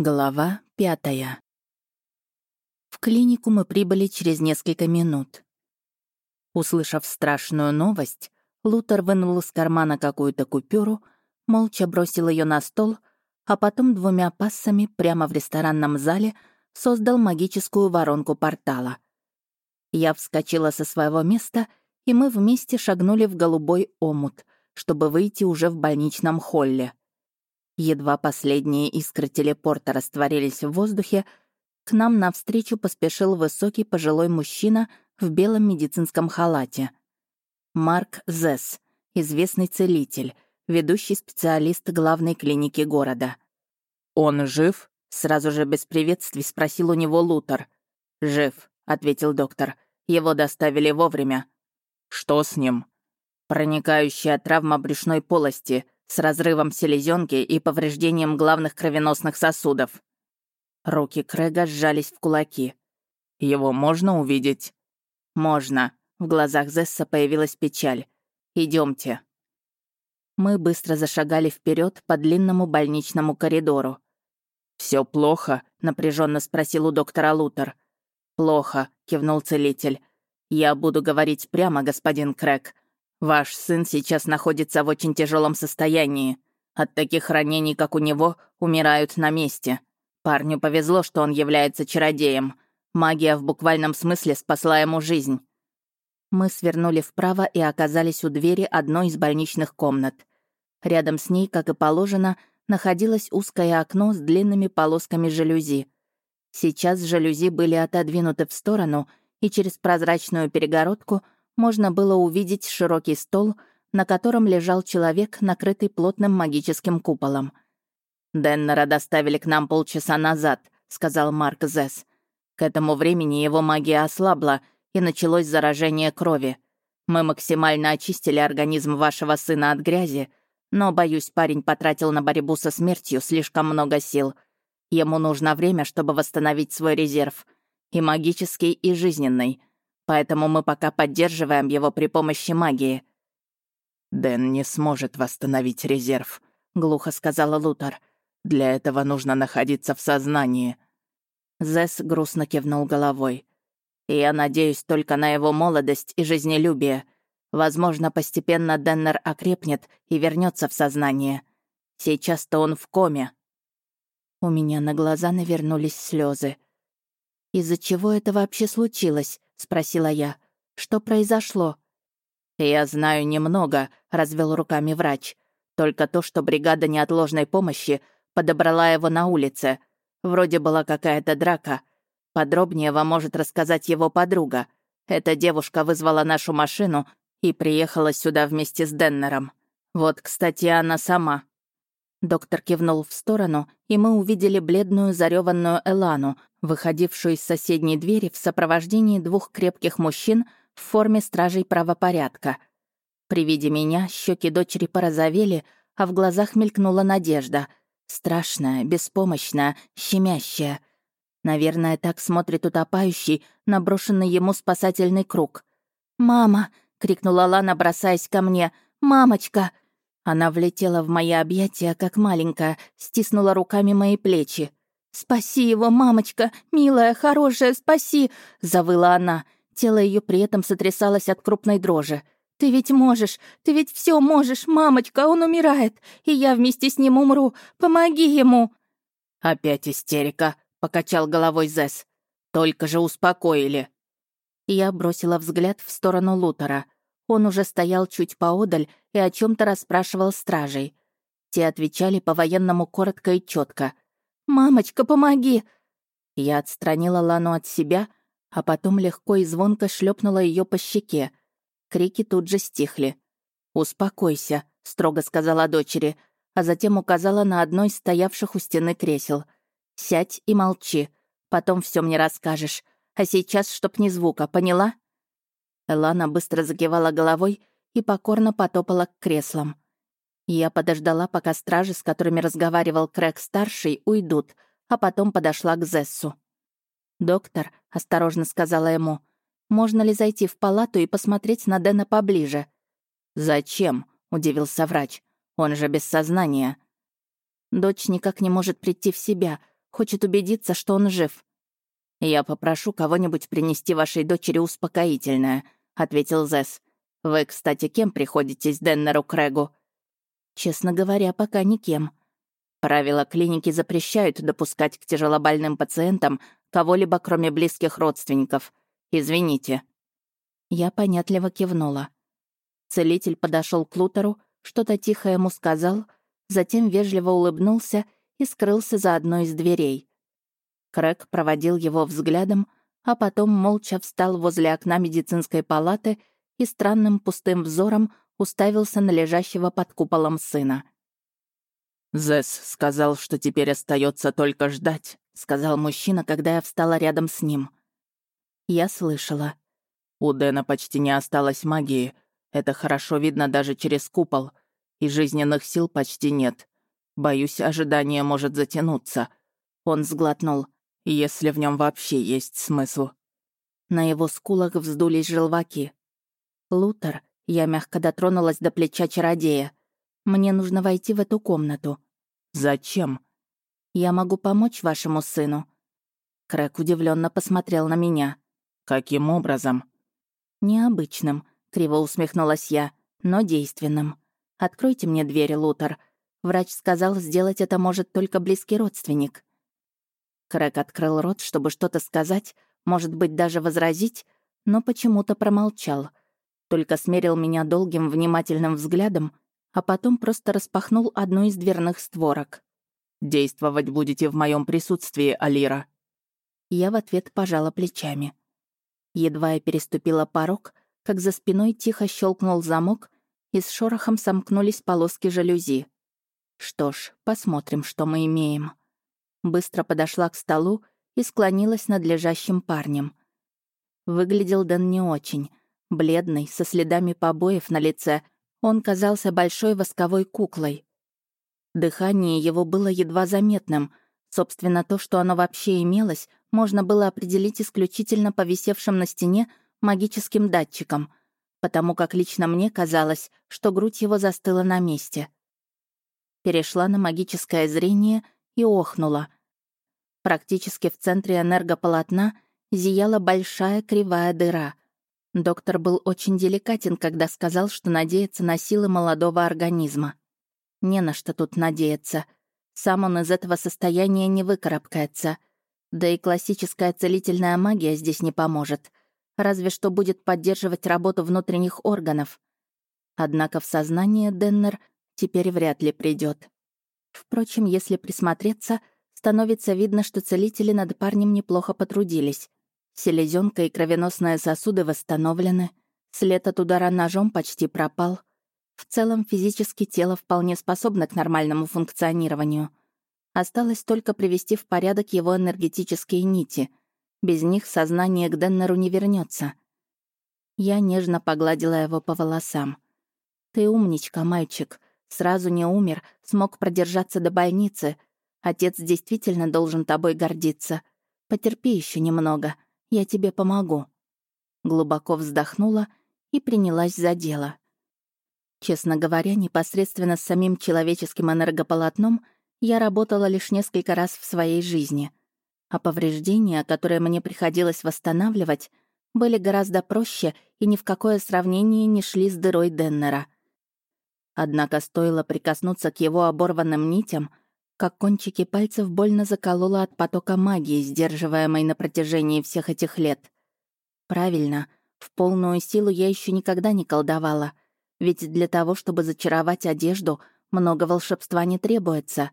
Глава пятая. В клинику мы прибыли через несколько минут. Услышав страшную новость, Лутер вынул из кармана какую-то купюру, молча бросил ее на стол, а потом двумя пассами прямо в ресторанном зале создал магическую воронку портала. Я вскочила со своего места, и мы вместе шагнули в голубой омут, чтобы выйти уже в больничном холле. Едва последние искры телепорта растворились в воздухе, к нам навстречу поспешил высокий пожилой мужчина в белом медицинском халате. Марк Зесс, известный целитель, ведущий специалист главной клиники города. «Он жив?» — сразу же без приветствий спросил у него Лутер. «Жив», — ответил доктор. «Его доставили вовремя». «Что с ним?» «Проникающая травма брюшной полости», с разрывом селезенки и повреждением главных кровеносных сосудов. Руки Крэга сжались в кулаки. «Его можно увидеть?» «Можно». В глазах Зесса появилась печаль. Идемте. Мы быстро зашагали вперед по длинному больничному коридору. Все плохо?» — напряженно спросил у доктора Лутер. «Плохо», — кивнул целитель. «Я буду говорить прямо, господин Крэг. Ваш сын сейчас находится в очень тяжелом состоянии. От таких ранений, как у него, умирают на месте. Парню повезло, что он является чародеем. Магия в буквальном смысле спасла ему жизнь. Мы свернули вправо и оказались у двери одной из больничных комнат. Рядом с ней, как и положено, находилось узкое окно с длинными полосками жалюзи. Сейчас жалюзи были отодвинуты в сторону, и через прозрачную перегородку — можно было увидеть широкий стол, на котором лежал человек, накрытый плотным магическим куполом. «Деннера доставили к нам полчаса назад», — сказал Марк Зесс. «К этому времени его магия ослабла, и началось заражение крови. Мы максимально очистили организм вашего сына от грязи, но, боюсь, парень потратил на борьбу со смертью слишком много сил. Ему нужно время, чтобы восстановить свой резерв. И магический, и жизненный поэтому мы пока поддерживаем его при помощи магии». «Дэн не сможет восстановить резерв», — глухо сказала Лутер. «Для этого нужно находиться в сознании». Зесс грустно кивнул головой. «Я надеюсь только на его молодость и жизнелюбие. Возможно, постепенно Деннер окрепнет и вернется в сознание. Сейчас-то он в коме». У меня на глаза навернулись слезы. Из-за чего это вообще случилось? — спросила я. «Что произошло?» «Я знаю немного», — развел руками врач. «Только то, что бригада неотложной помощи подобрала его на улице. Вроде была какая-то драка. Подробнее вам может рассказать его подруга. Эта девушка вызвала нашу машину и приехала сюда вместе с Деннером. Вот, кстати, она сама». Доктор кивнул в сторону, и мы увидели бледную зареванную Элану, выходившую из соседней двери в сопровождении двух крепких мужчин в форме стражей правопорядка. При виде меня щеки дочери порозовели, а в глазах мелькнула надежда. Страшная, беспомощная, щемящая. Наверное, так смотрит утопающий на брошенный ему спасательный круг. «Мама!» — крикнула Лана, бросаясь ко мне. «Мамочка!» Она влетела в мои объятия, как маленькая, стиснула руками мои плечи. «Спаси его, мамочка! Милая, хорошая, спаси!» — завыла она. Тело ее при этом сотрясалось от крупной дрожи. «Ты ведь можешь! Ты ведь все можешь! Мамочка, он умирает! И я вместе с ним умру! Помоги ему!» «Опять истерика!» — покачал головой Зесс. «Только же успокоили!» Я бросила взгляд в сторону Лутера. Он уже стоял чуть поодаль и о чем то расспрашивал стражей. Те отвечали по-военному коротко и четко — «Мамочка, помоги!» Я отстранила Лану от себя, а потом легко и звонко шлепнула ее по щеке. Крики тут же стихли. «Успокойся», — строго сказала дочери, а затем указала на одно из стоявших у стены кресел. «Сядь и молчи. Потом все мне расскажешь. А сейчас, чтоб ни звука, поняла?» Лана быстро закивала головой и покорно потопала к креслам. Я подождала, пока стражи, с которыми разговаривал Крэг-старший, уйдут, а потом подошла к Зессу. «Доктор», — осторожно сказала ему, «можно ли зайти в палату и посмотреть на Дэна поближе?» «Зачем?» — удивился врач. «Он же без сознания». Дочь никак не может прийти в себя, хочет убедиться, что он жив. «Я попрошу кого-нибудь принести вашей дочери успокоительное», — ответил Зесс. «Вы, кстати, кем приходитесь Деннеру Крэгу?» «Честно говоря, пока никем. Правила клиники запрещают допускать к тяжелобольным пациентам кого-либо, кроме близких родственников. Извините». Я понятливо кивнула. Целитель подошел к Лутеру, что-то тихо ему сказал, затем вежливо улыбнулся и скрылся за одной из дверей. Крэг проводил его взглядом, а потом молча встал возле окна медицинской палаты и странным пустым взором уставился на лежащего под куполом сына. «Зесс сказал, что теперь остается только ждать», — сказал мужчина, когда я встала рядом с ним. Я слышала. У Дэна почти не осталось магии. Это хорошо видно даже через купол. И жизненных сил почти нет. Боюсь, ожидание может затянуться. Он сглотнул. Если в нем вообще есть смысл. На его скулах вздулись желваки. «Лутер», я мягко дотронулась до плеча чародея. «Мне нужно войти в эту комнату». «Зачем?» «Я могу помочь вашему сыну». Крэк удивленно посмотрел на меня. «Каким образом?» «Необычным», — криво усмехнулась я, «но действенным. Откройте мне дверь, Лутер. Врач сказал, сделать это может только близкий родственник». Крэк открыл рот, чтобы что-то сказать, может быть, даже возразить, но почему-то промолчал — только смерил меня долгим внимательным взглядом, а потом просто распахнул одну из дверных створок. «Действовать будете в моем присутствии, Алира». Я в ответ пожала плечами. Едва я переступила порог, как за спиной тихо щелкнул замок, и с шорохом сомкнулись полоски жалюзи. Что ж, посмотрим, что мы имеем. Быстро подошла к столу и склонилась над лежащим парнем. Выглядел Дэн не очень, Бледный, со следами побоев на лице, он казался большой восковой куклой. Дыхание его было едва заметным. Собственно, то, что оно вообще имелось, можно было определить исключительно по висевшим на стене магическим датчикам, потому как лично мне казалось, что грудь его застыла на месте. Перешла на магическое зрение и охнула. Практически в центре энергополотна зияла большая кривая дыра — Доктор был очень деликатен, когда сказал, что надеется на силы молодого организма. Не на что тут надеяться. Сам он из этого состояния не выкарабкается. Да и классическая целительная магия здесь не поможет. Разве что будет поддерживать работу внутренних органов. Однако в сознание Деннер теперь вряд ли придет. Впрочем, если присмотреться, становится видно, что целители над парнем неплохо потрудились. Селезенка и кровеносные сосуды восстановлены. След от удара ножом почти пропал. В целом, физически тело вполне способно к нормальному функционированию. Осталось только привести в порядок его энергетические нити. Без них сознание к Деннеру не вернется. Я нежно погладила его по волосам. «Ты умничка, мальчик. Сразу не умер, смог продержаться до больницы. Отец действительно должен тобой гордиться. Потерпи еще немного. Я тебе помогу». Глубоко вздохнула и принялась за дело. Честно говоря, непосредственно с самим человеческим энергополотном я работала лишь несколько раз в своей жизни, а повреждения, которые мне приходилось восстанавливать, были гораздо проще и ни в какое сравнение не шли с дырой Деннера. Однако стоило прикоснуться к его оборванным нитям — как кончики пальцев больно заколола от потока магии, сдерживаемой на протяжении всех этих лет. Правильно, в полную силу я еще никогда не колдовала, ведь для того, чтобы зачаровать одежду, много волшебства не требуется.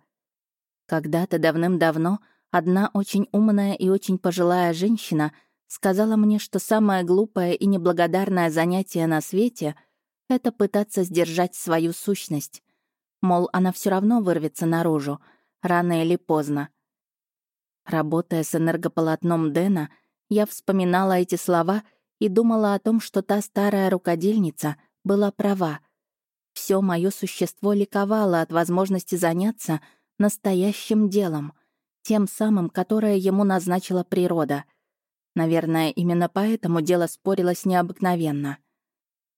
Когда-то давным-давно одна очень умная и очень пожилая женщина сказала мне, что самое глупое и неблагодарное занятие на свете — это пытаться сдержать свою сущность. Мол, она все равно вырвется наружу — рано или поздно. Работая с энергополотном Дэна, я вспоминала эти слова и думала о том, что та старая рукодельница была права. Все мое существо ликовало от возможности заняться настоящим делом, тем самым, которое ему назначила природа. Наверное, именно поэтому дело спорилось необыкновенно.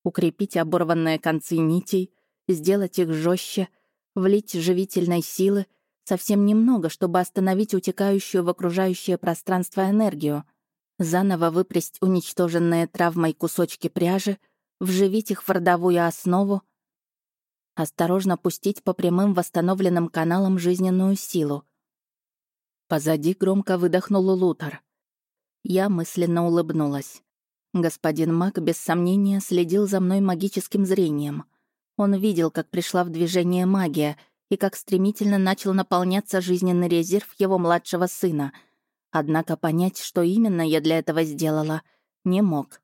Укрепить оборванные концы нитей, сделать их жестче, влить живительной силы — Совсем немного, чтобы остановить утекающую в окружающее пространство энергию. Заново выпрясть уничтоженные травмой кусочки пряжи, вживить их в родовую основу, осторожно пустить по прямым восстановленным каналам жизненную силу. Позади громко выдохнул Лутер. Я мысленно улыбнулась. Господин Мак без сомнения следил за мной магическим зрением. Он видел, как пришла в движение магия и как стремительно начал наполняться жизненный резерв его младшего сына. Однако понять, что именно я для этого сделала, не мог.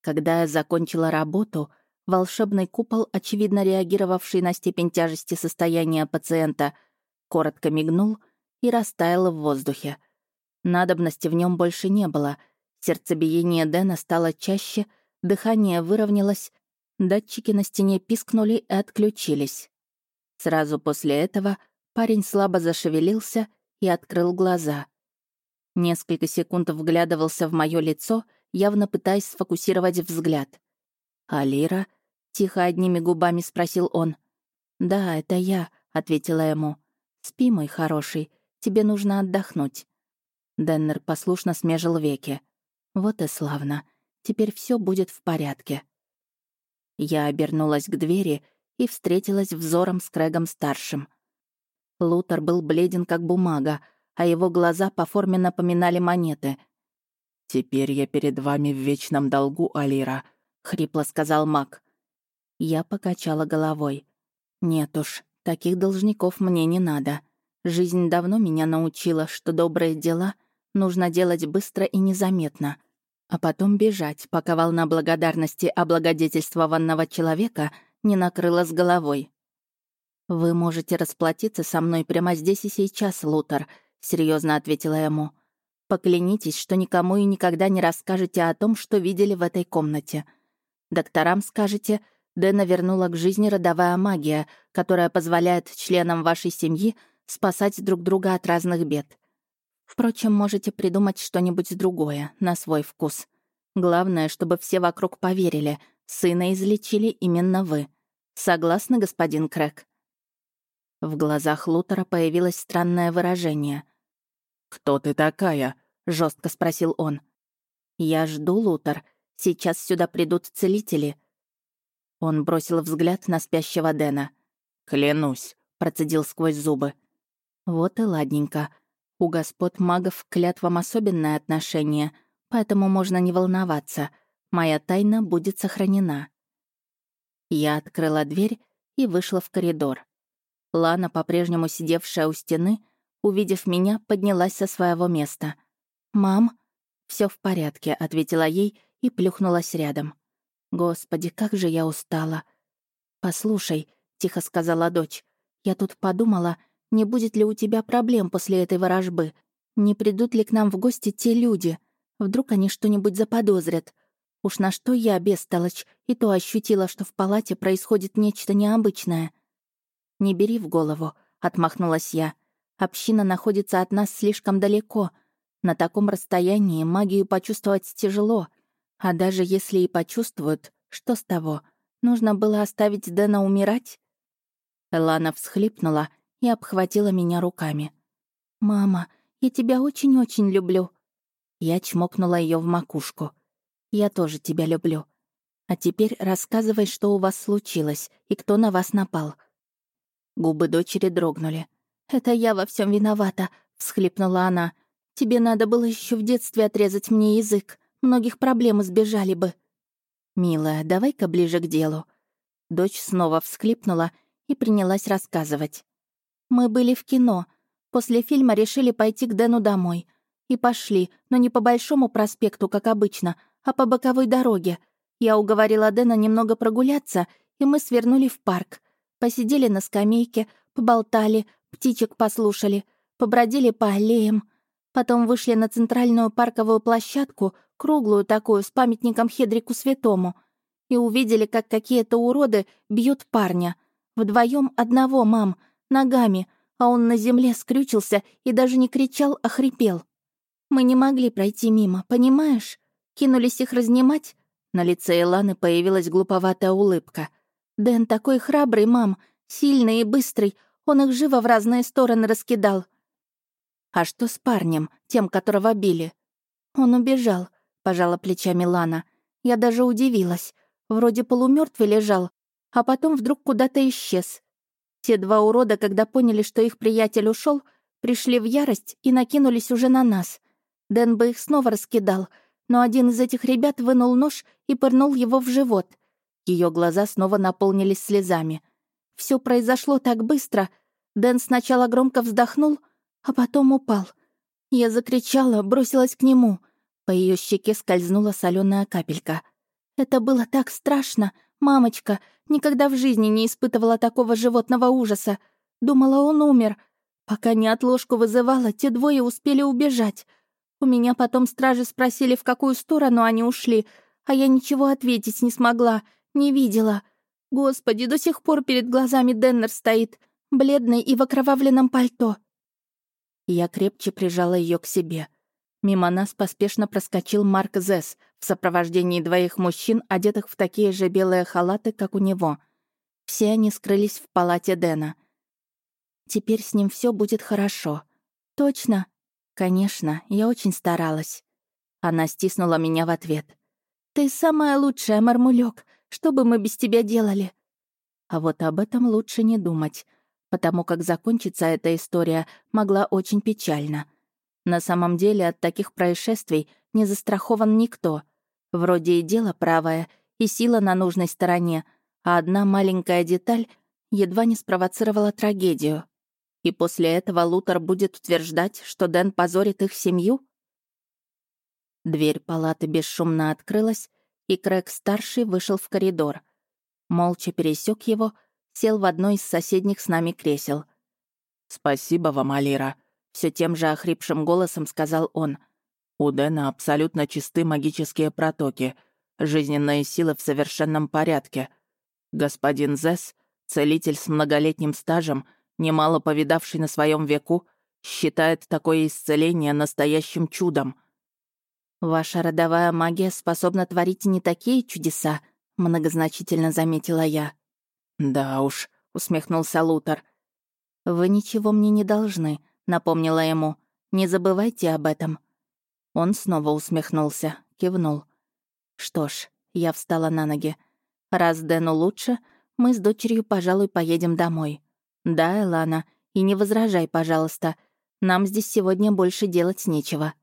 Когда я закончила работу, волшебный купол, очевидно реагировавший на степень тяжести состояния пациента, коротко мигнул и растаял в воздухе. Надобности в нем больше не было. Сердцебиение Дэна стало чаще, дыхание выровнялось, датчики на стене пискнули и отключились. Сразу после этого парень слабо зашевелился и открыл глаза. Несколько секунд вглядывался в мое лицо, явно пытаясь сфокусировать взгляд. «Алира?» — тихо одними губами спросил он. «Да, это я», — ответила ему. «Спи, мой хороший, тебе нужно отдохнуть». Деннер послушно смежил веки. «Вот и славно. Теперь все будет в порядке». Я обернулась к двери и встретилась взором с Крэгом-старшим. Лутер был бледен, как бумага, а его глаза по форме напоминали монеты. «Теперь я перед вами в вечном долгу, Алира», — хрипло сказал маг. Я покачала головой. «Нет уж, таких должников мне не надо. Жизнь давно меня научила, что добрые дела нужно делать быстро и незаметно, а потом бежать, пока волна благодарности облагодетельствованного человека не накрыла с головой. «Вы можете расплатиться со мной прямо здесь и сейчас, Лутер», — серьезно ответила ему. «Поклянитесь, что никому и никогда не расскажете о том, что видели в этой комнате. Докторам скажете, Дэна вернула к жизни родовая магия, которая позволяет членам вашей семьи спасать друг друга от разных бед. Впрочем, можете придумать что-нибудь другое, на свой вкус. Главное, чтобы все вокруг поверили, сына излечили именно вы. Согласны, господин Крэк?» В глазах Лутера появилось странное выражение. «Кто ты такая?» — жестко спросил он. «Я жду, Лутер. Сейчас сюда придут целители». Он бросил взгляд на спящего Дэна. «Клянусь», — процедил сквозь зубы. «Вот и ладненько. У господ магов к клятвам особенное отношение, поэтому можно не волноваться. Моя тайна будет сохранена». Я открыла дверь и вышла в коридор. Лана, по-прежнему сидевшая у стены, увидев меня, поднялась со своего места. «Мам?» все в порядке», — ответила ей и плюхнулась рядом. «Господи, как же я устала!» «Послушай», — тихо сказала дочь, «я тут подумала, не будет ли у тебя проблем после этой ворожбы? Не придут ли к нам в гости те люди? Вдруг они что-нибудь заподозрят? Уж на что я, бестолочь, и то ощутила, что в палате происходит нечто необычное. «Не бери в голову», — отмахнулась я. «Община находится от нас слишком далеко. На таком расстоянии магию почувствовать тяжело. А даже если и почувствуют, что с того? Нужно было оставить Дэна умирать?» Элана всхлипнула и обхватила меня руками. «Мама, я тебя очень-очень люблю». Я чмокнула ее в макушку. Я тоже тебя люблю. А теперь рассказывай, что у вас случилось и кто на вас напал». Губы дочери дрогнули. «Это я во всем виновата», — всхлипнула она. «Тебе надо было еще в детстве отрезать мне язык. Многих проблем избежали бы». «Милая, давай-ка ближе к делу». Дочь снова всхлипнула и принялась рассказывать. «Мы были в кино. После фильма решили пойти к Дэну домой. И пошли, но не по Большому проспекту, как обычно, а по боковой дороге. Я уговорила Дэна немного прогуляться, и мы свернули в парк. Посидели на скамейке, поболтали, птичек послушали, побродили по аллеям. Потом вышли на центральную парковую площадку, круглую такую, с памятником Хедрику Святому, и увидели, как какие-то уроды бьют парня. Вдвоем одного, мам, ногами, а он на земле скрючился и даже не кричал, а хрипел. Мы не могли пройти мимо, понимаешь? Кинулись их разнимать?» На лице Эланы появилась глуповатая улыбка. «Дэн такой храбрый, мам, сильный и быстрый. Он их живо в разные стороны раскидал. А что с парнем, тем, которого били? Он убежал, пожала плечами Лана. Я даже удивилась. Вроде полумертвый лежал, а потом вдруг куда-то исчез. Те два урода, когда поняли, что их приятель ушел, пришли в ярость и накинулись уже на нас. Дэн бы их снова раскидал, но один из этих ребят вынул нож и пырнул его в живот. Ее глаза снова наполнились слезами. Все произошло так быстро. Дэн сначала громко вздохнул, а потом упал. Я закричала, бросилась к нему. По ее щеке скользнула соленая капелька. Это было так страшно. Мамочка никогда в жизни не испытывала такого животного ужаса. Думала, он умер. Пока не отложку вызывала, те двое успели убежать. У меня потом стражи спросили, в какую сторону они ушли, а я ничего ответить не смогла, не видела. Господи, до сих пор перед глазами Деннер стоит, бледный и в окровавленном пальто. Я крепче прижала ее к себе. Мимо нас поспешно проскочил Марк Зесс в сопровождении двоих мужчин, одетых в такие же белые халаты, как у него. Все они скрылись в палате Дэна. Теперь с ним все будет хорошо. Точно? Конечно, я очень старалась. Она стиснула меня в ответ. «Ты самая лучшая, Мармулек. Что бы мы без тебя делали?» А вот об этом лучше не думать, потому как закончиться эта история могла очень печально. На самом деле от таких происшествий не застрахован никто. Вроде и дело правое, и сила на нужной стороне, а одна маленькая деталь едва не спровоцировала трагедию. И после этого Лутер будет утверждать, что Дэн позорит их семью? Дверь палаты бесшумно открылась, и Крэг-старший вышел в коридор. Молча пересек его, сел в одно из соседних с нами кресел. «Спасибо вам, Алира», — все тем же охрипшим голосом сказал он. «У Дэна абсолютно чисты магические протоки, жизненные силы в совершенном порядке. Господин Зесс, целитель с многолетним стажем, немало повидавший на своем веку, считает такое исцеление настоящим чудом. «Ваша родовая магия способна творить не такие чудеса», — многозначительно заметила я. «Да уж», — усмехнулся Лутер. «Вы ничего мне не должны», — напомнила ему. «Не забывайте об этом». Он снова усмехнулся, кивнул. «Что ж, я встала на ноги. Раз Дэну лучше, мы с дочерью, пожалуй, поедем домой. Да, Элана, и не возражай, пожалуйста. Нам здесь сегодня больше делать нечего».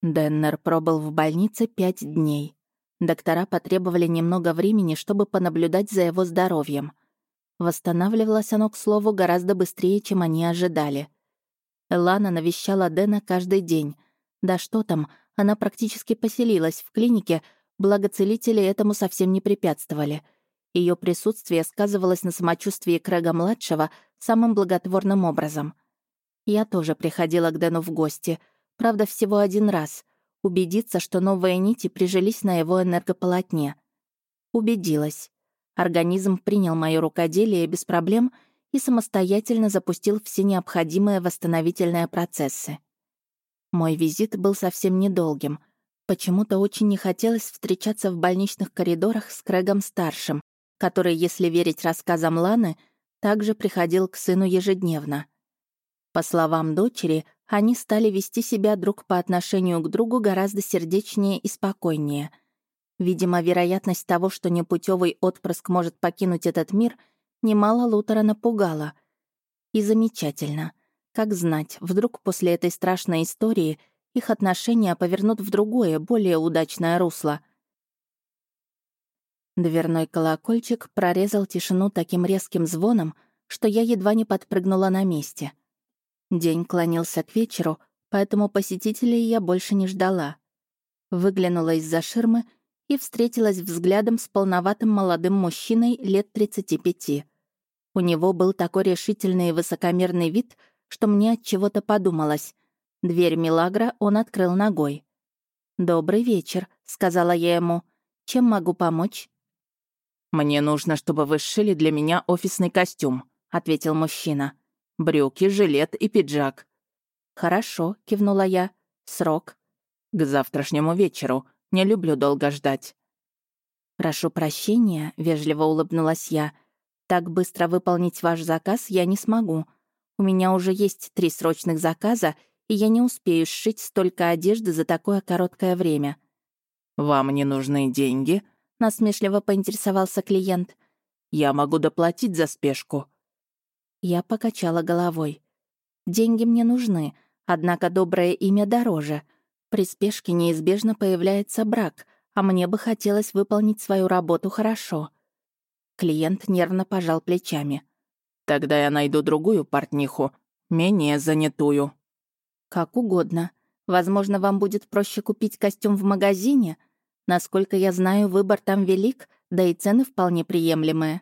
Деннер пробыл в больнице пять дней. Доктора потребовали немного времени, чтобы понаблюдать за его здоровьем. Восстанавливалось оно, к слову, гораздо быстрее, чем они ожидали. Элана навещала Дэна каждый день. Да что там, она практически поселилась в клинике, благо целители этому совсем не препятствовали. Ее присутствие сказывалось на самочувствии Крэга-младшего самым благотворным образом. Я тоже приходила к Дэну в гости — Правда, всего один раз. Убедиться, что новые нити прижились на его энергополотне. Убедилась. Организм принял мое рукоделие без проблем и самостоятельно запустил все необходимые восстановительные процессы. Мой визит был совсем недолгим. Почему-то очень не хотелось встречаться в больничных коридорах с Крэгом-старшим, который, если верить рассказам Ланы, также приходил к сыну ежедневно. По словам дочери, они стали вести себя друг по отношению к другу гораздо сердечнее и спокойнее. Видимо, вероятность того, что непутевый отпрыск может покинуть этот мир, немало Лутера напугала. И замечательно. Как знать, вдруг после этой страшной истории их отношения повернут в другое, более удачное русло. Дверной колокольчик прорезал тишину таким резким звоном, что я едва не подпрыгнула на месте — День клонился к вечеру, поэтому посетителей я больше не ждала. Выглянула из-за ширмы и встретилась взглядом с полноватым молодым мужчиной лет 35. У него был такой решительный и высокомерный вид, что мне от чего-то подумалось. Дверь Милагра он открыл ногой. «Добрый вечер», — сказала я ему. «Чем могу помочь?» «Мне нужно, чтобы вы сшили для меня офисный костюм», — ответил мужчина. Брюки, жилет и пиджак». «Хорошо», — кивнула я. «Срок?» «К завтрашнему вечеру. Не люблю долго ждать». «Прошу прощения», — вежливо улыбнулась я. Так быстро выполнить ваш заказ я не смогу. У меня уже есть три срочных заказа, и я не успею сшить столько одежды за такое короткое время». «Вам не нужны деньги?» — насмешливо поинтересовался клиент. «Я могу доплатить за спешку». Я покачала головой. «Деньги мне нужны, однако доброе имя дороже. При спешке неизбежно появляется брак, а мне бы хотелось выполнить свою работу хорошо». Клиент нервно пожал плечами. «Тогда я найду другую портниху, менее занятую». «Как угодно. Возможно, вам будет проще купить костюм в магазине. Насколько я знаю, выбор там велик, да и цены вполне приемлемые».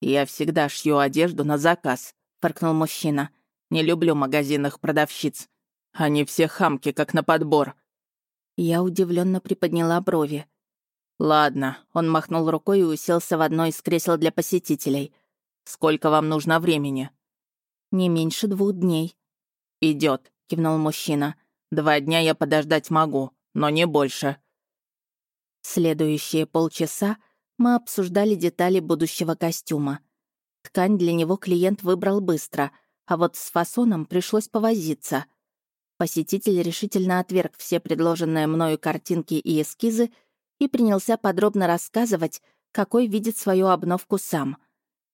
«Я всегда шью одежду на заказ», — фыркнул мужчина. «Не люблю магазинных продавщиц. Они все хамки, как на подбор». Я удивленно приподняла брови. «Ладно», — он махнул рукой и уселся в одно из кресел для посетителей. «Сколько вам нужно времени?» «Не меньше двух дней». Идет, кивнул мужчина. «Два дня я подождать могу, но не больше». Следующие полчаса мы обсуждали детали будущего костюма. Ткань для него клиент выбрал быстро, а вот с фасоном пришлось повозиться. Посетитель решительно отверг все предложенные мною картинки и эскизы и принялся подробно рассказывать, какой видит свою обновку сам.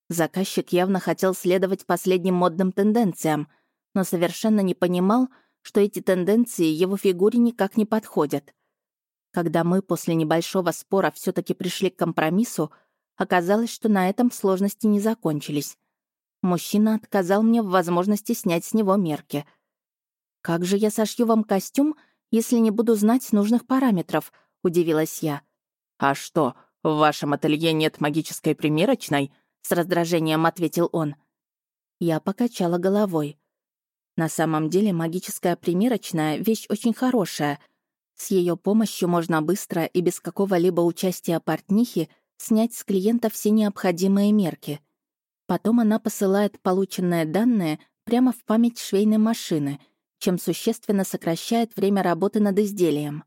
Заказчик явно хотел следовать последним модным тенденциям, но совершенно не понимал, что эти тенденции его фигуре никак не подходят. Когда мы после небольшого спора все таки пришли к компромиссу, оказалось, что на этом сложности не закончились. Мужчина отказал мне в возможности снять с него мерки. «Как же я сошью вам костюм, если не буду знать нужных параметров?» — удивилась я. «А что, в вашем ателье нет магической примерочной?» — с раздражением ответил он. Я покачала головой. На самом деле магическая примерочная — вещь очень хорошая — с ее помощью можно быстро и без какого-либо участия портнихи снять с клиента все необходимые мерки. Потом она посылает полученные данные прямо в память швейной машины, чем существенно сокращает время работы над изделием.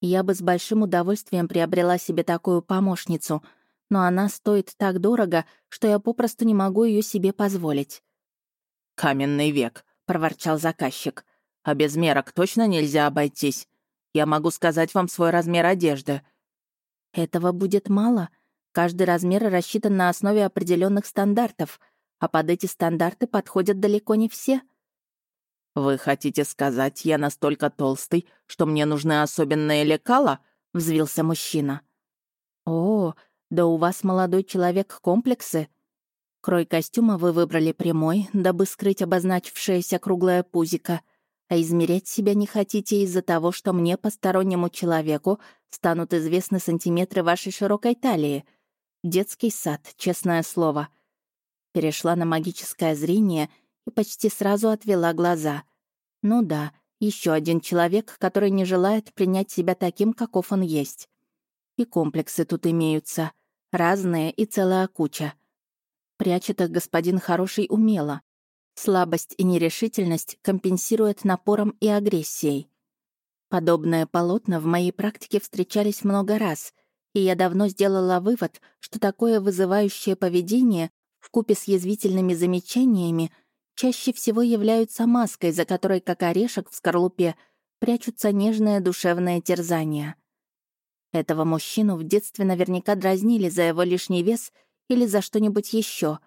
Я бы с большим удовольствием приобрела себе такую помощницу, но она стоит так дорого, что я попросту не могу ее себе позволить. «Каменный век», — проворчал заказчик. «А без мерок точно нельзя обойтись? Я могу сказать вам свой размер одежды». «Этого будет мало. Каждый размер рассчитан на основе определенных стандартов, а под эти стандарты подходят далеко не все». «Вы хотите сказать, я настолько толстый, что мне нужны особенные лекала?» — взвился мужчина. «О, да у вас, молодой человек, комплексы. Крой костюма вы выбрали прямой, дабы скрыть обозначившееся круглое пузико а измерять себя не хотите из-за того, что мне, постороннему человеку, станут известны сантиметры вашей широкой талии. Детский сад, честное слово. Перешла на магическое зрение и почти сразу отвела глаза. Ну да, еще один человек, который не желает принять себя таким, каков он есть. И комплексы тут имеются. Разные и целая куча. Прячет их господин хороший умело. Слабость и нерешительность компенсируют напором и агрессией. Подобные полотна в моей практике встречались много раз, и я давно сделала вывод, что такое вызывающее поведение вкупе с язвительными замечаниями чаще всего являются маской, за которой, как орешек в скорлупе, прячутся нежные душевные терзания. Этого мужчину в детстве наверняка дразнили за его лишний вес или за что-нибудь еще,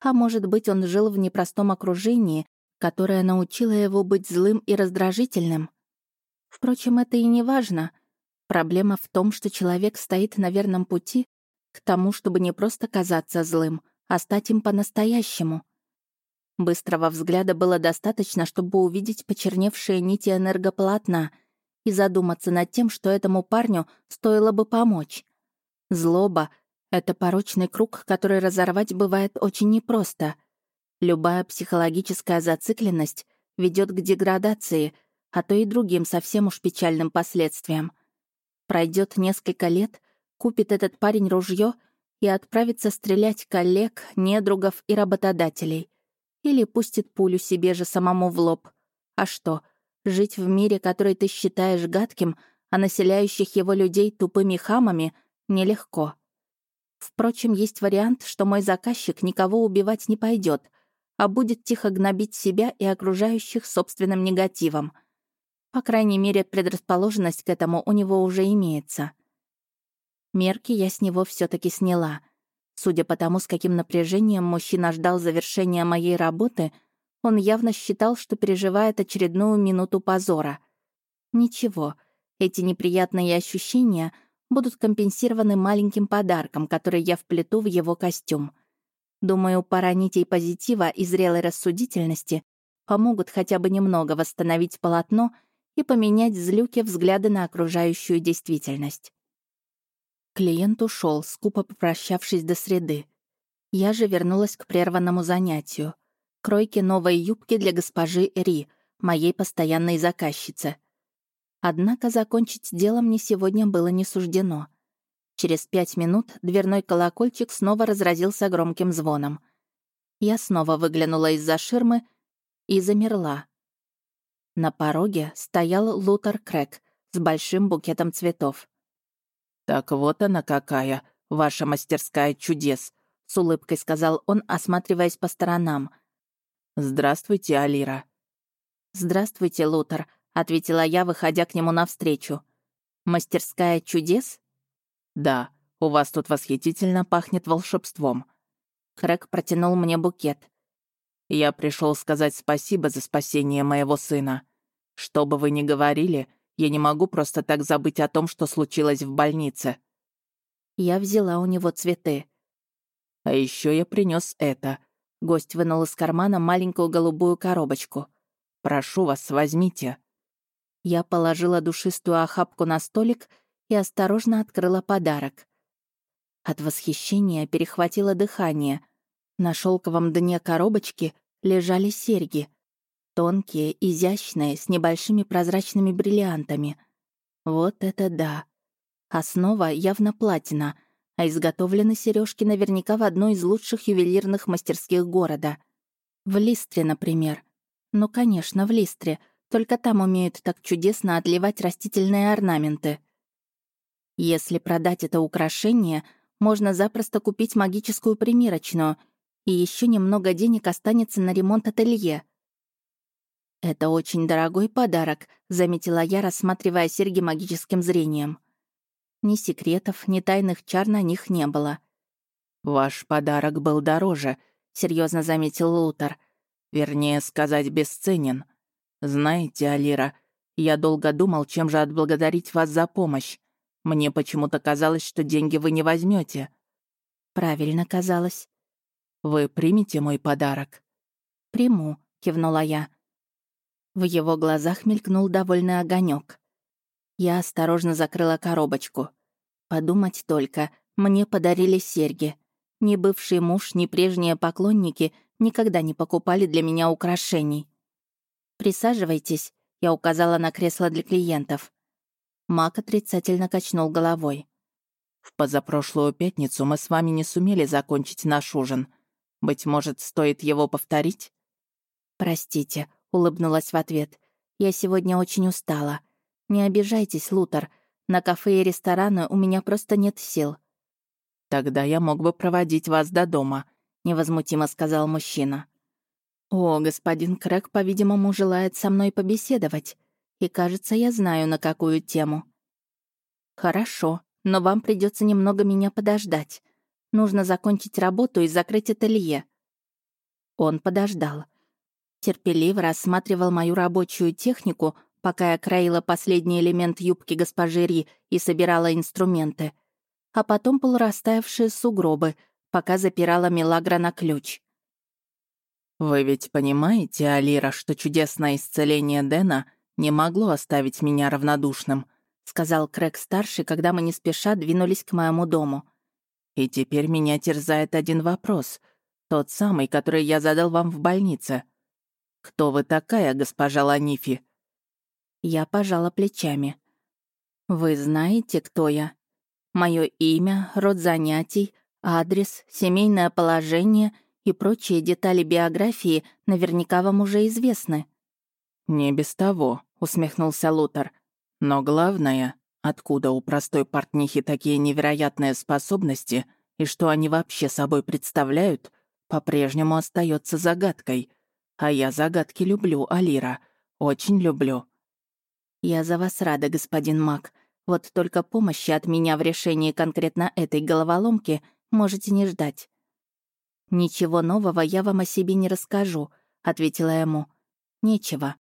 а может быть, он жил в непростом окружении, которое научило его быть злым и раздражительным. Впрочем, это и не важно. Проблема в том, что человек стоит на верном пути к тому, чтобы не просто казаться злым, а стать им по-настоящему. Быстрого взгляда было достаточно, чтобы увидеть почерневшие нити энергополотна и задуматься над тем, что этому парню стоило бы помочь. Злоба это порочный круг, который разорвать бывает очень непросто. Любая психологическая зацикленность ведет к деградации, а то и другим совсем уж печальным последствиям. Пройдет несколько лет, купит этот парень ружье и отправится стрелять коллег, недругов и работодателей. Или пустит пулю себе же самому в лоб. А что, жить в мире, который ты считаешь гадким, а населяющих его людей тупыми хамами, нелегко. Впрочем, есть вариант, что мой заказчик никого убивать не пойдет, а будет тихо гнобить себя и окружающих собственным негативом. По крайней мере, предрасположенность к этому у него уже имеется. Мерки я с него все таки сняла. Судя по тому, с каким напряжением мужчина ждал завершения моей работы, он явно считал, что переживает очередную минуту позора. Ничего, эти неприятные ощущения — будут компенсированы маленьким подарком, который я вплету в его костюм. Думаю, пара нитей позитива и зрелой рассудительности помогут хотя бы немного восстановить полотно и поменять злюки взгляды на окружающую действительность. Клиент ушел, скупо попрощавшись до среды. Я же вернулась к прерванному занятию. Кройке новой юбки для госпожи Ри, моей постоянной заказчицы — Однако закончить дело мне сегодня было не суждено. Через пять минут дверной колокольчик снова разразился громким звоном. Я снова выглянула из-за ширмы и замерла. На пороге стоял Лутер Крэк с большим букетом цветов. «Так вот она какая, ваша мастерская чудес», — с улыбкой сказал он, осматриваясь по сторонам. «Здравствуйте, Алира». «Здравствуйте, Лутер», ответила я, выходя к нему навстречу. «Мастерская чудес?» «Да, у вас тут восхитительно пахнет волшебством». Крэк протянул мне букет. «Я пришел сказать спасибо за спасение моего сына. Что бы вы ни говорили, я не могу просто так забыть о том, что случилось в больнице». Я взяла у него цветы. «А еще я принес это». Гость вынул из кармана маленькую голубую коробочку. «Прошу вас, возьмите». Я положила душистую охапку на столик и осторожно открыла подарок. От восхищения перехватило дыхание. На шелковом дне коробочки лежали серьги. Тонкие, изящные, с небольшими прозрачными бриллиантами. Вот это да. Основа явно платина, а изготовлены сережки наверняка в одной из лучших ювелирных мастерских города. В Листре, например. Ну, конечно, в Листре — только там умеют так чудесно отливать растительные орнаменты. Если продать это украшение, можно запросто купить магическую примерочную, и еще немного денег останется на ремонт ателье. «Это очень дорогой подарок», — заметила я, рассматривая серьги магическим зрением. Ни секретов, ни тайных чар на них не было. «Ваш подарок был дороже», — серьезно заметил Лутер. «Вернее сказать, бесценен. «Знаете, Алира, я долго думал, чем же отблагодарить вас за помощь. Мне почему-то казалось, что деньги вы не возьмете. «Правильно казалось». «Вы примете мой подарок?» «Приму», — кивнула я. В его глазах мелькнул довольный огонек. Я осторожно закрыла коробочку. Подумать только, мне подарили серьги. Ни бывший муж, ни прежние поклонники никогда не покупали для меня украшений. «Присаживайтесь», — я указала на кресло для клиентов. Мак отрицательно качнул головой. «В позапрошлую пятницу мы с вами не сумели закончить наш ужин. Быть может, стоит его повторить?» «Простите», — улыбнулась в ответ. «Я сегодня очень устала. Не обижайтесь, Лутер. На кафе и рестораны у меня просто нет сил». «Тогда я мог бы проводить вас до дома», — невозмутимо сказал мужчина. «О, господин Крэк, по-видимому, желает со мной побеседовать. И, кажется, я знаю, на какую тему». «Хорошо, но вам придется немного меня подождать. Нужно закончить работу и закрыть ателье». Он подождал. Терпеливо рассматривал мою рабочую технику, пока я краила последний элемент юбки госпожи Ри и собирала инструменты, а потом полурастаявшие сугробы, пока запирала Мелагра на ключ. «Вы ведь понимаете, Алира, что чудесное исцеление Дэна не могло оставить меня равнодушным», сказал Крэг-старший, когда мы не спеша двинулись к моему дому. «И теперь меня терзает один вопрос, тот самый, который я задал вам в больнице. Кто вы такая, госпожа Ланифи?» Я пожала плечами. «Вы знаете, кто я? Мое имя, род занятий, адрес, семейное положение — и прочие детали биографии наверняка вам уже известны». «Не без того», — усмехнулся Лутер. «Но главное, откуда у простой портнихи такие невероятные способности, и что они вообще собой представляют, по-прежнему остается загадкой. А я загадки люблю, Алира. Очень люблю. Я за вас рада, господин Мак. Вот только помощи от меня в решении конкретно этой головоломки можете не ждать. «Ничего нового я вам о себе не расскажу», — ответила ему. «Нечего».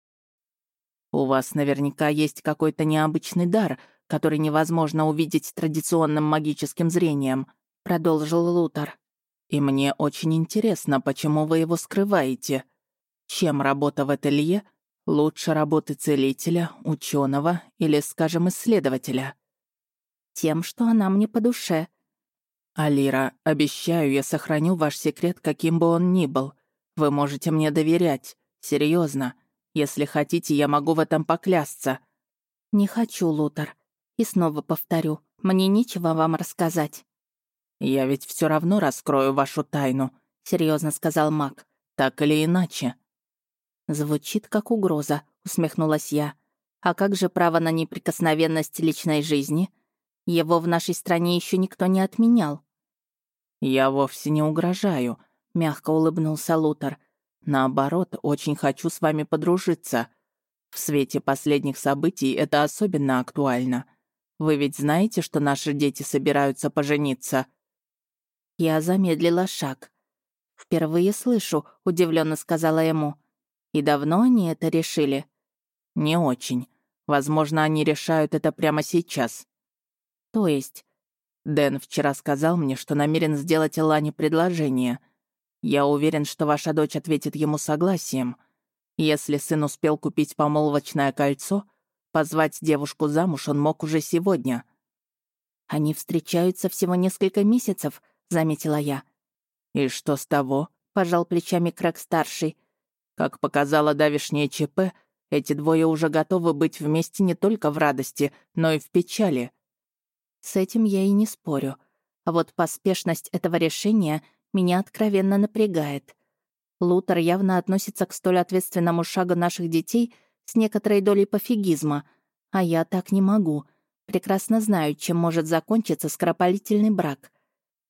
«У вас наверняка есть какой-то необычный дар, который невозможно увидеть традиционным магическим зрением», — продолжил Лутер. «И мне очень интересно, почему вы его скрываете. Чем работа в ателье лучше работы целителя, ученого или, скажем, исследователя?» «Тем, что она мне по душе», «Алира, обещаю, я сохраню ваш секрет, каким бы он ни был. Вы можете мне доверять. Серьезно. Если хотите, я могу в этом поклясться». «Не хочу, Лутер. И снова повторю, мне нечего вам рассказать». «Я ведь все равно раскрою вашу тайну», — серьезно сказал Мак. «Так или иначе». «Звучит как угроза», — усмехнулась я. «А как же право на неприкосновенность личной жизни? Его в нашей стране еще никто не отменял». «Я вовсе не угрожаю», — мягко улыбнулся Лутер. «Наоборот, очень хочу с вами подружиться. В свете последних событий это особенно актуально. Вы ведь знаете, что наши дети собираются пожениться?» Я замедлила шаг. «Впервые слышу», — удивленно сказала ему. «И давно они это решили?» «Не очень. Возможно, они решают это прямо сейчас». «То есть?» Дэн вчера сказал мне, что намерен сделать Элане предложение. Я уверен, что ваша дочь ответит ему согласием. Если сын успел купить помолвочное кольцо, позвать девушку замуж он мог уже сегодня. «Они встречаются всего несколько месяцев», — заметила я. «И что с того?» — пожал плечами Крэк-старший. «Как показало давишнее ЧП, эти двое уже готовы быть вместе не только в радости, но и в печали. С этим я и не спорю. А вот поспешность этого решения меня откровенно напрягает. Лутер явно относится к столь ответственному шагу наших детей с некоторой долей пофигизма, а я так не могу. Прекрасно знаю, чем может закончиться скоропалительный брак.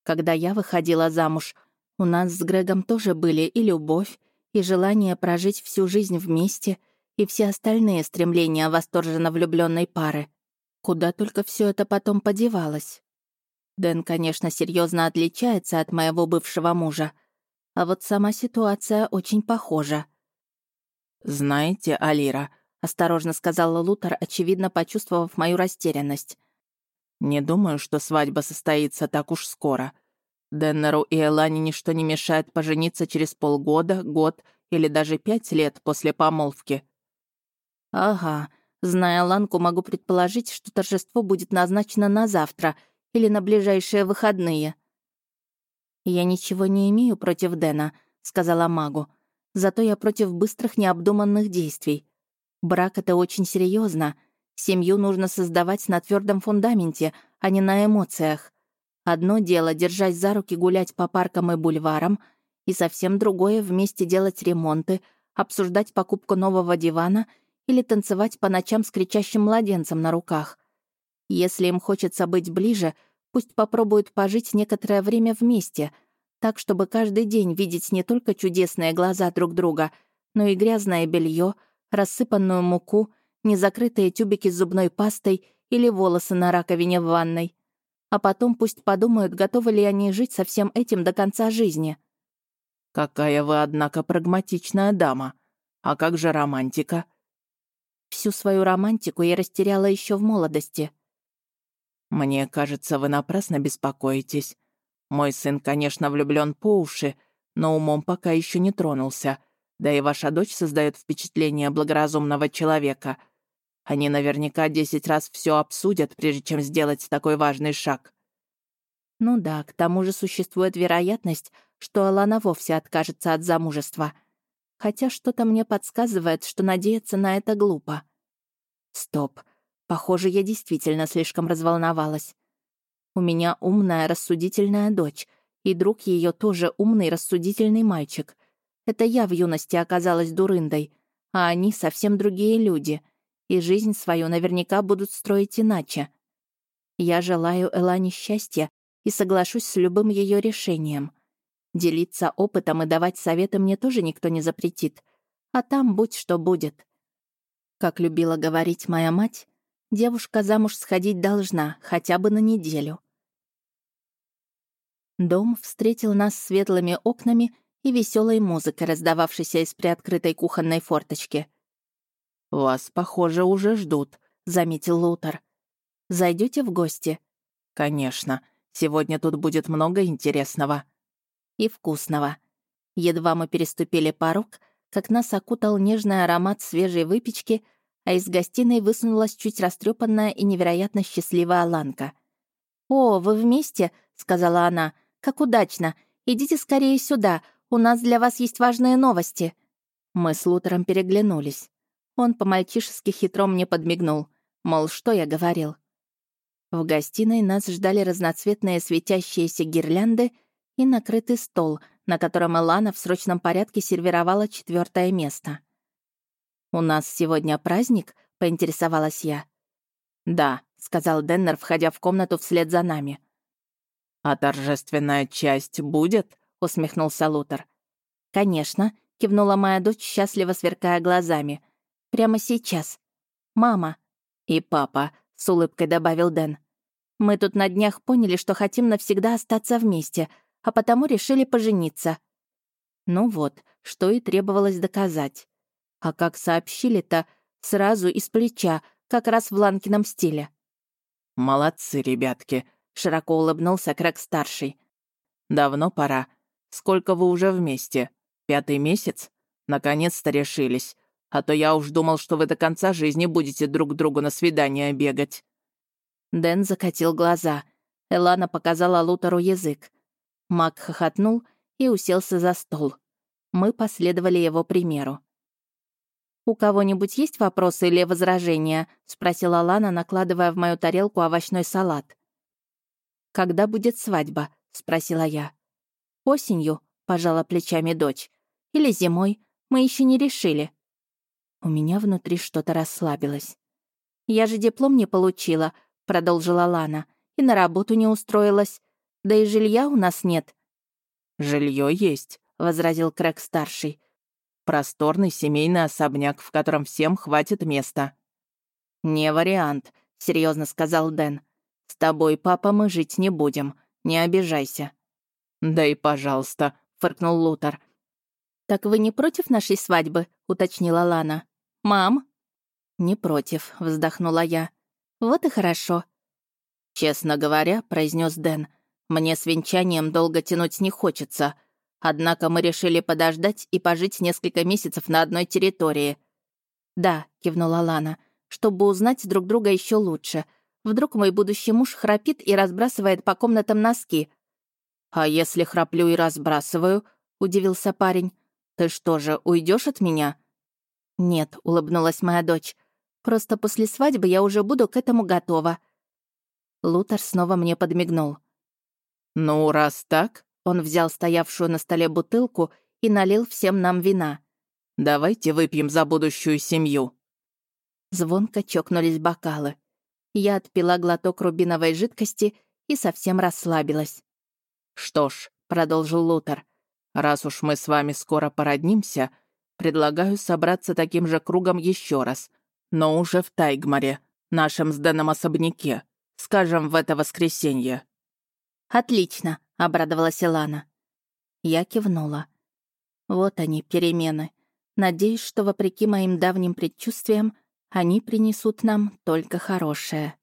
Когда я выходила замуж, у нас с Грегом тоже были и любовь, и желание прожить всю жизнь вместе, и все остальные стремления восторженно влюбленной пары. Куда только все это потом подевалось. Дэн, конечно, серьезно отличается от моего бывшего мужа, а вот сама ситуация очень похожа. «Знаете, Алира», — осторожно сказала Лутер, очевидно почувствовав мою растерянность. «Не думаю, что свадьба состоится так уж скоро. Деннеру и Элане ничто не мешает пожениться через полгода, год или даже пять лет после помолвки». «Ага, Зная Ланку, могу предположить, что торжество будет назначено на завтра или на ближайшие выходные. «Я ничего не имею против Дэна», — сказала магу. «Зато я против быстрых необдуманных действий. Брак — это очень серьезно. Семью нужно создавать на твердом фундаменте, а не на эмоциях. Одно дело — держать за руки гулять по паркам и бульварам, и совсем другое — вместе делать ремонты, обсуждать покупку нового дивана — или танцевать по ночам с кричащим младенцем на руках. Если им хочется быть ближе, пусть попробуют пожить некоторое время вместе, так, чтобы каждый день видеть не только чудесные глаза друг друга, но и грязное белье, рассыпанную муку, незакрытые тюбики с зубной пастой или волосы на раковине в ванной. А потом пусть подумают, готовы ли они жить со всем этим до конца жизни. «Какая вы, однако, прагматичная дама. А как же романтика?» Всю свою романтику я растеряла еще в молодости. «Мне кажется, вы напрасно беспокоитесь. Мой сын, конечно, влюблен по уши, но умом пока еще не тронулся. Да и ваша дочь создает впечатление благоразумного человека. Они наверняка десять раз все обсудят, прежде чем сделать такой важный шаг». Ну да, к тому же существует вероятность, что Алана вовсе откажется от замужества — хотя что-то мне подсказывает, что надеяться на это глупо. Стоп. Похоже, я действительно слишком разволновалась. У меня умная, рассудительная дочь, и друг ее тоже умный, рассудительный мальчик. Это я в юности оказалась дурындой, а они совсем другие люди, и жизнь свою наверняка будут строить иначе. Я желаю Элане счастья и соглашусь с любым ее решением. Делиться опытом и давать советы мне тоже никто не запретит. А там будь что будет. Как любила говорить моя мать, девушка замуж сходить должна, хотя бы на неделю. Дом встретил нас светлыми окнами и веселой музыкой, раздававшейся из приоткрытой кухонной форточки. «Вас, похоже, уже ждут», — заметил Лутер. Зайдете в гости?» «Конечно. Сегодня тут будет много интересного». «И вкусного». Едва мы переступили порог, как нас окутал нежный аромат свежей выпечки, а из гостиной высунулась чуть растрепанная и невероятно счастливая Аланка. «О, вы вместе?» — сказала она. «Как удачно! Идите скорее сюда, у нас для вас есть важные новости». Мы с Лутером переглянулись. Он по-мальчишески хитро мне подмигнул. Мол, что я говорил? В гостиной нас ждали разноцветные светящиеся гирлянды и накрытый стол, на котором Элана в срочном порядке сервировала четвертое место. «У нас сегодня праздник?» — поинтересовалась я. «Да», — сказал Деннер, входя в комнату вслед за нами. «А торжественная часть будет?» — усмехнулся Лутер. «Конечно», — кивнула моя дочь, счастливо сверкая глазами. «Прямо сейчас. Мама». «И папа», — с улыбкой добавил Дэн. «Мы тут на днях поняли, что хотим навсегда остаться вместе, а потому решили пожениться». Ну вот, что и требовалось доказать. А как сообщили-то, сразу из плеча, как раз в Ланкином стиле. «Молодцы, ребятки», — широко улыбнулся Крэк-старший. «Давно пора. Сколько вы уже вместе? Пятый месяц? Наконец-то решились а то я уж думал, что вы до конца жизни будете друг другу на свидание бегать». Дэн закатил глаза. Элана показала Лутеру язык. Мак хохотнул и уселся за стол. Мы последовали его примеру. «У кого-нибудь есть вопросы или возражения?» — спросила Лана, накладывая в мою тарелку овощной салат. «Когда будет свадьба?» — спросила я. «Осенью», — пожала плечами дочь. «Или зимой. Мы еще не решили». У меня внутри что-то расслабилось. «Я же диплом не получила», — продолжила Лана, «и на работу не устроилась. Да и жилья у нас нет». Жилье есть», — возразил Крэк-старший. «Просторный семейный особняк, в котором всем хватит места». «Не вариант», — серьезно сказал Дэн. «С тобой, папа, мы жить не будем. Не обижайся». «Да и пожалуйста», — фыркнул Лутер. «Так вы не против нашей свадьбы?» — уточнила Лана. «Мам?» «Не против», — вздохнула я. «Вот и хорошо». «Честно говоря», — произнес Дэн, «мне с венчанием долго тянуть не хочется. Однако мы решили подождать и пожить несколько месяцев на одной территории». «Да», — кивнула Лана, «чтобы узнать друг друга еще лучше. Вдруг мой будущий муж храпит и разбрасывает по комнатам носки». «А если храплю и разбрасываю?» — удивился парень. «Ты что же, уйдешь от меня?» «Нет», — улыбнулась моя дочь. «Просто после свадьбы я уже буду к этому готова». Лутер снова мне подмигнул. «Ну, раз так...» Он взял стоявшую на столе бутылку и налил всем нам вина. «Давайте выпьем за будущую семью». Звонко чокнулись бокалы. Я отпила глоток рубиновой жидкости и совсем расслабилась. «Что ж», — продолжил Лутер, — «раз уж мы с вами скоро породнимся, Предлагаю собраться таким же кругом еще раз, но уже в Тайгмаре, нашем с Дэном особняке, скажем, в это воскресенье». «Отлично», — обрадовалась Илана. Я кивнула. Вот они, перемены. Надеюсь, что, вопреки моим давним предчувствиям, они принесут нам только хорошее.